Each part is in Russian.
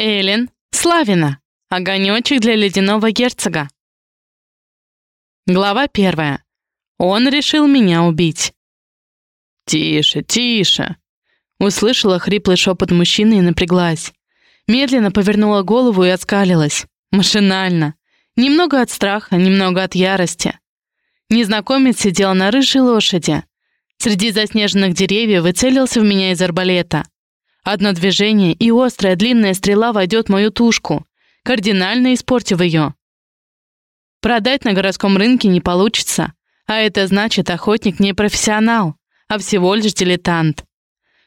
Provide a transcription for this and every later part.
Эллен, Славина. Огонечек для ледяного герцога. Глава первая. Он решил меня убить. «Тише, тише!» Услышала хриплый шепот мужчины и напряглась. Медленно повернула голову и оскалилась. Машинально. Немного от страха, немного от ярости. Незнакомец сидел на рыжей лошади. Среди заснеженных деревьев и целился в меня из арбалета. Одно движение, и острая длинная стрела войдет в мою тушку, кардинально испортив ее. Продать на городском рынке не получится, а это значит, охотник не профессионал, а всего лишь дилетант.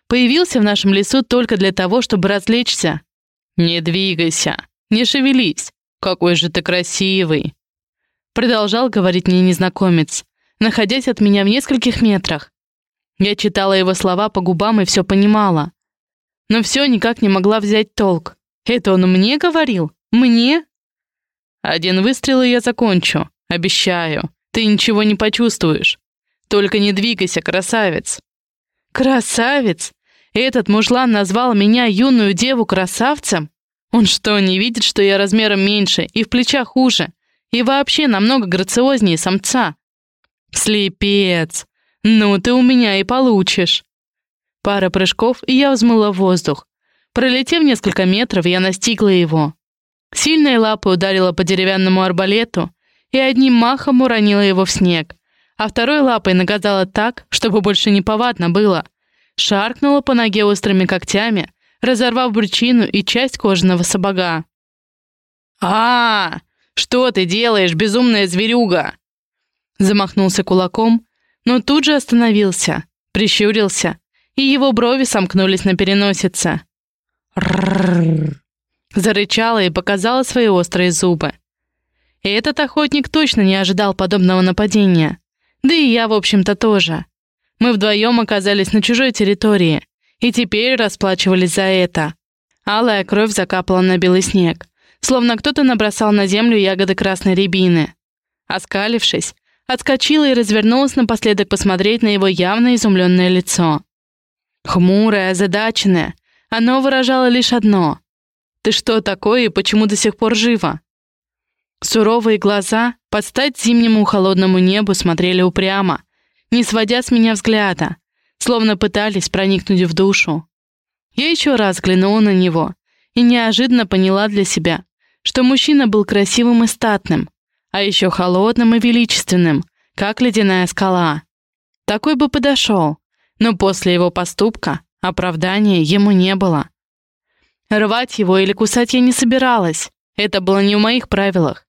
Появился в нашем лесу только для того, чтобы развлечься. «Не двигайся, не шевелись, какой же ты красивый!» Продолжал говорить мне незнакомец, находясь от меня в нескольких метрах. Я читала его слова по губам и все понимала но все никак не могла взять толк. Это он мне говорил? Мне? Один выстрел, и я закончу. Обещаю. Ты ничего не почувствуешь. Только не двигайся, красавец. Красавец? Этот мужлан назвал меня, юную деву, красавцем? Он что, не видит, что я размером меньше и в плечах хуже? И вообще намного грациознее самца? Слепец! Ну ты у меня и получишь. Пара прыжков, и я взмыла в воздух. Пролетев несколько метров, я настигла его. Сильная лапа ударила по деревянному арбалету и одним махом уронила его в снег, а второй лапой наказала так, чтобы больше не повадно было. Шаркнула по ноге острыми когтями, разорвав брючину и часть кожаного сапога. а, -а, -а Что ты делаешь, безумная зверюга?» Замахнулся кулаком, но тут же остановился, прищурился и его брови сомкнулись на переносице. «Рррррр!» Зарычала и показала свои острые зубы. Этот охотник точно не ожидал подобного нападения. Да и я, в общем-то, тоже. Мы вдвоем оказались на чужой территории, и теперь расплачивались за это. Алая кровь закапала на белый снег, словно кто-то набросал на землю ягоды красной рябины. Оскалившись, отскочила и развернулась напоследок посмотреть на его явно изумленное лицо. Хмурое, озадаченное, оно выражало лишь одно. «Ты что такое и почему до сих пор жива?» Суровые глаза, под стать зимнему холодному небу, смотрели упрямо, не сводя с меня взгляда, словно пытались проникнуть в душу. Я еще раз взглянула на него и неожиданно поняла для себя, что мужчина был красивым и статным, а еще холодным и величественным, как ледяная скала. Такой бы подошел, но после его поступка оправдания ему не было. Рвать его или кусать я не собиралась. Это было не в моих правилах.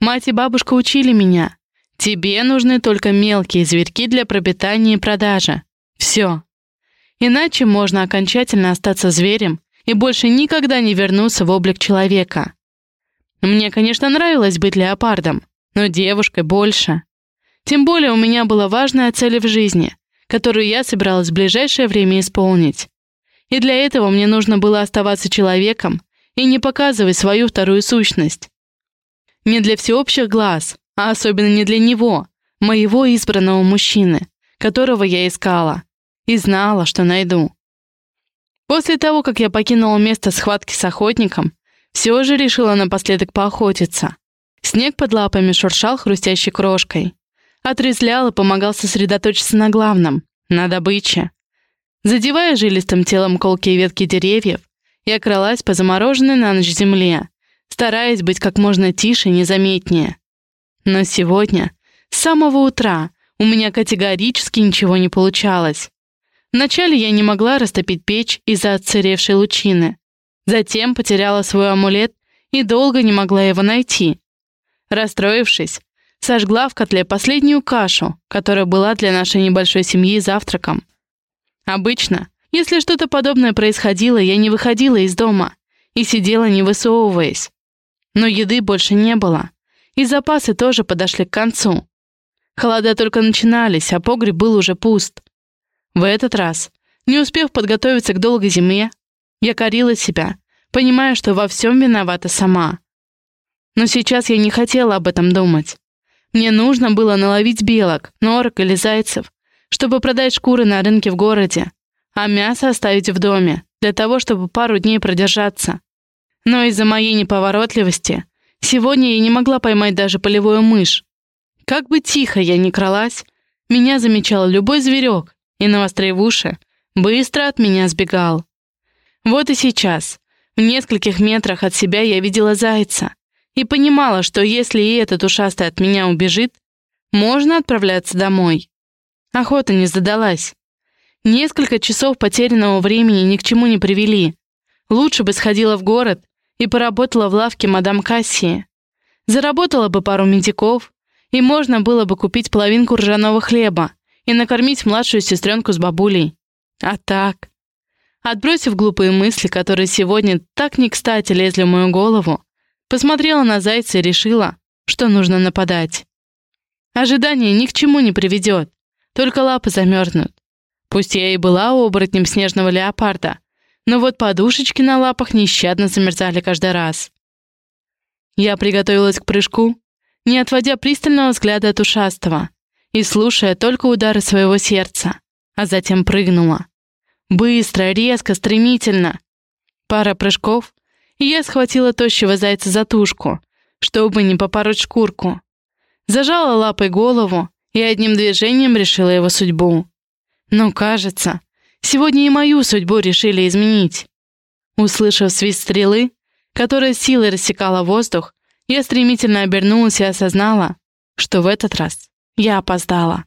Мать и бабушка учили меня. Тебе нужны только мелкие зверьки для пропитания и продажи. Все. Иначе можно окончательно остаться зверем и больше никогда не вернуться в облик человека. Мне, конечно, нравилось быть леопардом, но девушкой больше. Тем более у меня была важная цель в жизни которую я собиралась в ближайшее время исполнить. И для этого мне нужно было оставаться человеком и не показывать свою вторую сущность. Не для всеобщих глаз, а особенно не для него, моего избранного мужчины, которого я искала и знала, что найду. После того, как я покинула место схватки с охотником, все же решила напоследок поохотиться. Снег под лапами шуршал хрустящей крошкой отрезлял и помогал сосредоточиться на главном — на добыче. Задевая жилистым телом колкие ветки деревьев, я кралась по замороженной на ночь земле, стараясь быть как можно тише и незаметнее. Но сегодня, с самого утра, у меня категорически ничего не получалось. Вначале я не могла растопить печь из-за отсыревшей лучины. Затем потеряла свой амулет и долго не могла его найти. Расстроившись, сожгла в котле последнюю кашу, которая была для нашей небольшой семьи завтраком. Обычно, если что-то подобное происходило, я не выходила из дома и сидела, не высовываясь. Но еды больше не было, и запасы тоже подошли к концу. Холода только начинались, а погреб был уже пуст. В этот раз, не успев подготовиться к долгой зиме, я корила себя, понимая, что во всем виновата сама. Но сейчас я не хотела об этом думать. Мне нужно было наловить белок, норок или зайцев, чтобы продать шкуры на рынке в городе, а мясо оставить в доме, для того, чтобы пару дней продержаться. Но из-за моей неповоротливости сегодня я не могла поймать даже полевую мышь. Как бы тихо я ни кралась, меня замечал любой зверек и, навострив уши, быстро от меня сбегал. Вот и сейчас, в нескольких метрах от себя я видела зайца и понимала, что если и этот ушастый от меня убежит, можно отправляться домой. Охота не задалась. Несколько часов потерянного времени ни к чему не привели. Лучше бы сходила в город и поработала в лавке мадам Кассии. Заработала бы пару медиков, и можно было бы купить половинку ржаного хлеба и накормить младшую сестренку с бабулей. А так... Отбросив глупые мысли, которые сегодня так не кстати лезли в мою голову, посмотрела на зайца и решила, что нужно нападать. Ожидание ни к чему не приведет, только лапы замерзнут. Пусть я и была оборотнем снежного леопарда, но вот подушечки на лапах нещадно замерзали каждый раз. Я приготовилась к прыжку, не отводя пристального взгляда от ушастого и слушая только удары своего сердца, а затем прыгнула. Быстро, резко, стремительно. Пара прыжков, и я схватила тощего зайца за тушку, чтобы не попороть шкурку. Зажала лапой голову и одним движением решила его судьбу. Но, кажется, сегодня и мою судьбу решили изменить. Услышав свист стрелы, которая силой рассекала воздух, я стремительно обернулась и осознала, что в этот раз я опоздала.